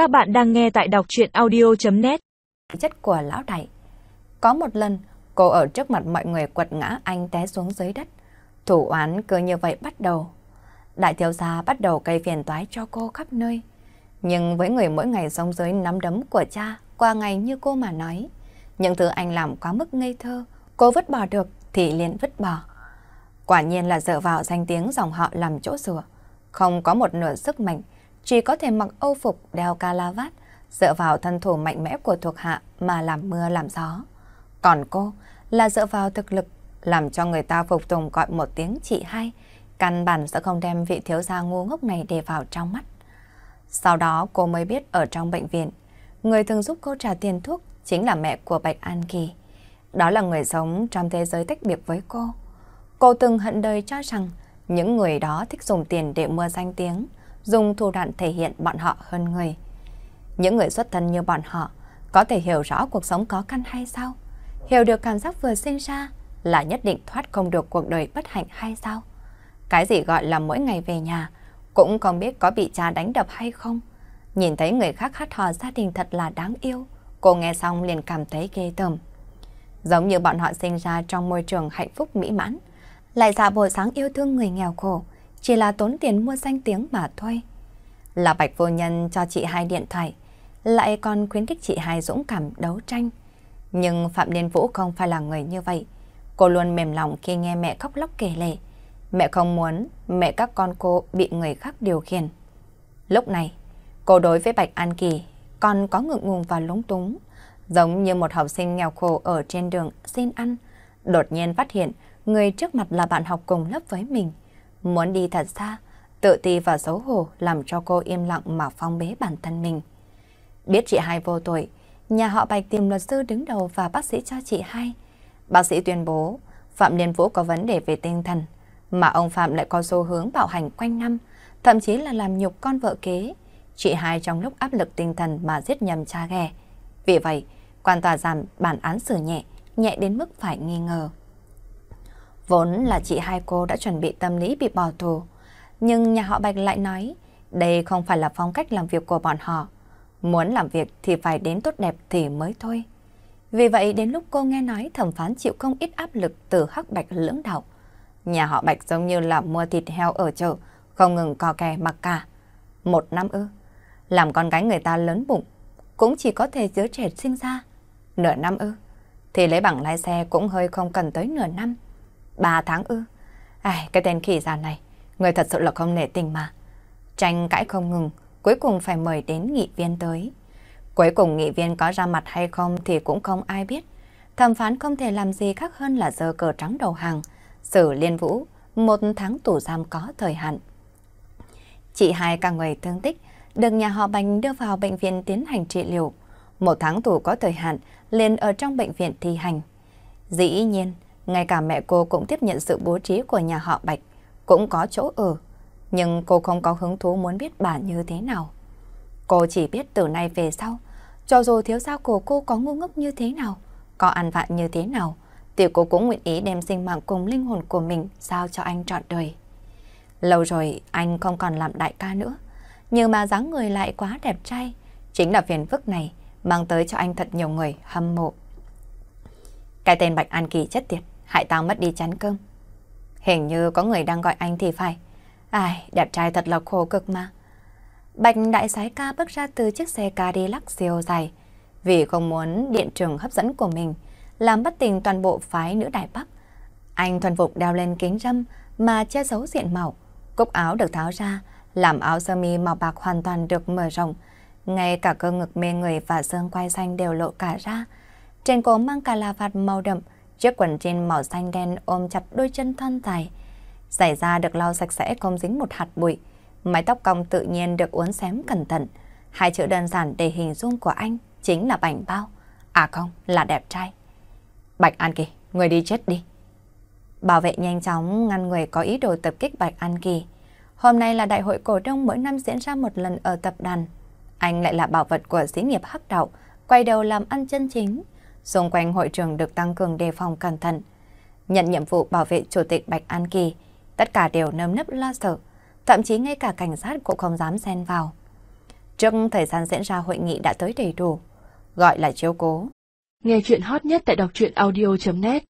Các bạn đang nghe tại đọc chuyện audio.net Chất của lão đại. Có một lần, cô ở trước mặt mọi người quật ngã anh té xuống dưới đất. Thủ oán cứ như vậy bắt đầu. Đại thiếu gia bắt đầu gây phiền toái cho cô khắp nơi. Nhưng với người mỗi ngày sống dưới nắm đấm của cha, qua ngày như cô mà nói, những thứ anh làm quá mức ngây thơ, cô vứt bỏ được thì liền vứt bỏ. Quả nhiên là dựa vào danh tiếng dòng họ làm chỗ dựa, không có một nửa sức mạnh, chỉ có thể mặc âu phục đeo calavat, dựa vào thân thủ mạnh mẽ của thuộc hạ mà làm mưa làm gió. Còn cô là dựa vào thực lực, làm cho người ta phục tùng gọi một tiếng chị hai, căn bản sẽ không đem vị thiếu gia ngu ngốc này để vào trong mắt. Sau đó cô mới biết ở trong bệnh viện, người thường giúp cô trả tiền thuốc chính là mẹ của Bạch An Kỳ. Đó là người sống trong thế giới tách biệt với cô. Cô từng hận đời cho rằng những người đó thích dùng tiền để mua danh tiếng, dùng thủ đoạn thể hiện bọn họ hơn người. Những người xuất thân như bọn họ có thể hiểu rõ cuộc sống có căn hay sao? Hiểu được cảm giác vừa sinh ra là nhất định thoát không được cuộc đời bất hạnh hay sao? Cái gì gọi là mỗi ngày về nhà cũng không biết có bị cha đánh đập hay không. Nhìn thấy người khác hát hò gia đình thật là đáng yêu. Cô nghe xong liền cảm thấy ghê tởm. Giống như bọn họ sinh ra trong môi trường hạnh phúc mỹ mãn, lại giả bộ sáng yêu thương người nghèo khổ, chỉ là tốn tiền mua danh tiếng mà thôi. Là bạch vô nhân cho chị hai điện thoại, lại còn khuyến khích chị hai dũng cảm đấu tranh. Nhưng Phạm Liên Vũ không phải là người như vậy. Cô luôn mềm lòng khi nghe mẹ khóc lóc kể lệ. Mẹ không muốn mẹ các con cô bị người khác điều khiển. Lúc này, cô đối với Bạch An Kỳ còn có ngượng ngùng và lúng túng, giống như một học sinh nghèo khổ ở trên đường xin ăn. Đột nhiên phát hiện người trước mặt là bạn học cùng lớp với mình. Muốn đi thật xa, tự ti và xấu hổ làm cho cô im lặng mà phong bế bản thân mình. Biết chị hai vô tội, nhà họ Bạch tìm luật sư đứng đầu và bác sĩ cho chị hai. Bác sĩ tuyên bố Phạm Liên Vũ có vấn đề về tinh thần, mà ông Phạm lại có xu hướng bạo hành quanh năm, thậm chí là làm nhục con vợ kế. Chị hai trong lúc áp lực tinh thần mà giết nhầm cha ghẻ. Vì vậy, quan tòa giảm bản án xử nhẹ, nhẹ đến mức phải nghi ngờ. Vốn là chị hai cô đã chuẩn bị tâm lý bị bỏ tù, nhưng nhà họ Bạch lại nói đây không phải là phong cách làm việc của bọn họ. Muốn làm việc thì phải đến tốt đẹp thì mới thôi. Vì vậy đến lúc cô nghe nói thẩm phán chịu không ít áp lực từ hắc bạch lưỡng đạo. Nhà họ Bạch giống như là mua thịt heo ở chợ, không ngừng co kè mặc cả. Một năm ư, làm con gái người ta lớn bụng, cũng chỉ có thể giữa trẻ sinh ra. Nửa năm ư, thì lấy bằng lái xe cũng hơi không cần tới nửa năm. Ba tháng ư, ai, cái tên khỉ già này, người thật sự là không nể tình mà. Tranh cãi không ngừng, cuối cùng phải mời đến nghị viên tới. Cuối cùng nghị viên có ra mặt hay không thì cũng không ai biết. Thẩm phán không thể làm gì khác hơn là giờ cờ trắng đầu hàng, xử liên vũ, một tháng tù giam có thời hạn. Chị hai cả người thương tích, được nhà họ Bành đưa vào bệnh viện tiến hành trị liệu. Một tháng tù có thời hạn, liền ở trong bệnh viện thi hành. Dĩ nhiên, ngay cả mẹ cô cũng tiếp nhận sự bố trí của nhà họ Bạch, cũng có chỗ ở. Nhưng cô không có hứng thú muốn biết bà như thế nào. Cô chỉ biết từ nay về sau, cho dù thiếu gia của cô có ngu ngốc như thế nào, có ăn vạ như thế nào, thì cô cũng nguyện ý đem sinh mạng cùng linh hồn của mình giao cho anh trọn đời. Lâu rồi anh không còn làm đại ca nữa, nhưng mà dáng người lại quá đẹp trai. Chính là phiền phức này mang tới cho anh thật nhiều người hâm mộ. Cái tên Bạch An Kỳ chất tiệt, hại tao mất đi chán cơm. Hình như có người đang gọi anh thì phải. Ai, đẹp trai thật là khổ cực mà. Bạch đại sái ca bước ra từ chiếc xe Cadillac siêu dài. Vì không muốn điện trường hấp dẫn của mình, làm bất tình toàn bộ phái nữ Đại Bắc. Anh thuần phục đeo lên kính râm mà che giấu diện mạo. Cúc áo được tháo ra, làm áo sơ mi màu bạc hoàn toàn được mở rộng. Ngay cả cơ ngực mê người và xương quai xanh đều lộ cả ra. Trên cổ mang cà la vạt màu đậm, chiếc quần jean màu xanh đen ôm chặt đôi chân thon dài. Giải da được lau sạch sẽ không dính một hạt bụi. Mái tóc cong tự nhiên được uốn xém cẩn thận. Hai chữ đơn giản để hình dung của anh chính là bảnh bao. À không, là đẹp trai. Bạch An Kỳ, người đi chết đi. Bảo vệ nhanh chóng ngăn người có ý đồ tập kích Bạch An Kỳ. Hôm nay là đại hội cổ đông mỗi năm diễn ra một lần ở tập đoàn. Anh lại là bảo vật của xí nghiệp hắc đạo, quay đầu làm ăn chân chính. Xung quanh hội trường được tăng cường đề phòng cẩn thận. Nhận nhiệm vụ bảo vệ chủ tịch Bạch An Kỳ, tất cả đều nơm nấp lo sợ, thậm chí ngay cả cảnh sát cũng không dám xen vào. Trước thời gian diễn ra hội nghị đã tới đầy đủ, gọi là chiếu cố. Nghe chuyện hot nhất tại đọc truyện audio.net